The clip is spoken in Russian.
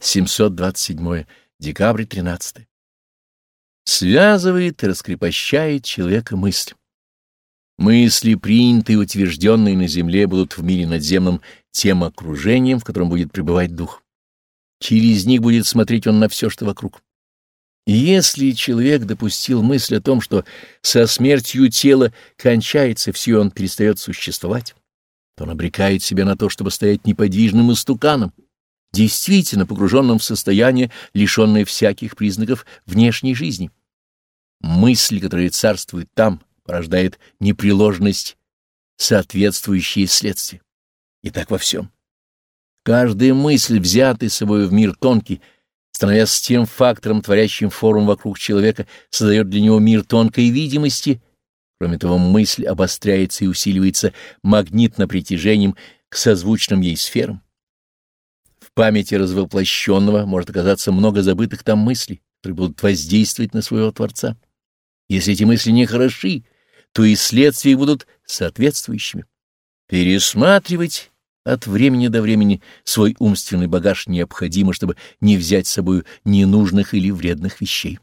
727 декабрь 13 Связывает и раскрепощает человека мысль. Мысли, принятые и утвержденные на земле, будут в мире надземном тем окружением, в котором будет пребывать дух. Через них будет смотреть он на все, что вокруг. И если человек допустил мысль о том, что со смертью тела кончается все, он перестает существовать, то он обрекает себя на то, чтобы стоять неподвижным истуканом, действительно погруженным в состояние, лишенное всяких признаков внешней жизни. Мысль, которая царствует там, порождает непреложность, соответствующие следствия. И так во всем. Каждая мысль, взятая собой в мир тонкий, становясь тем фактором, творящим форум вокруг человека, создает для него мир тонкой видимости. Кроме того, мысль обостряется и усиливается магнитно-притяжением к созвучным ей сферам. Памяти развоплощенного может оказаться много забытых там мыслей, которые будут воздействовать на своего Творца. Если эти мысли не хороши, то и следствия будут соответствующими. Пересматривать от времени до времени свой умственный багаж необходимо, чтобы не взять с собой ненужных или вредных вещей.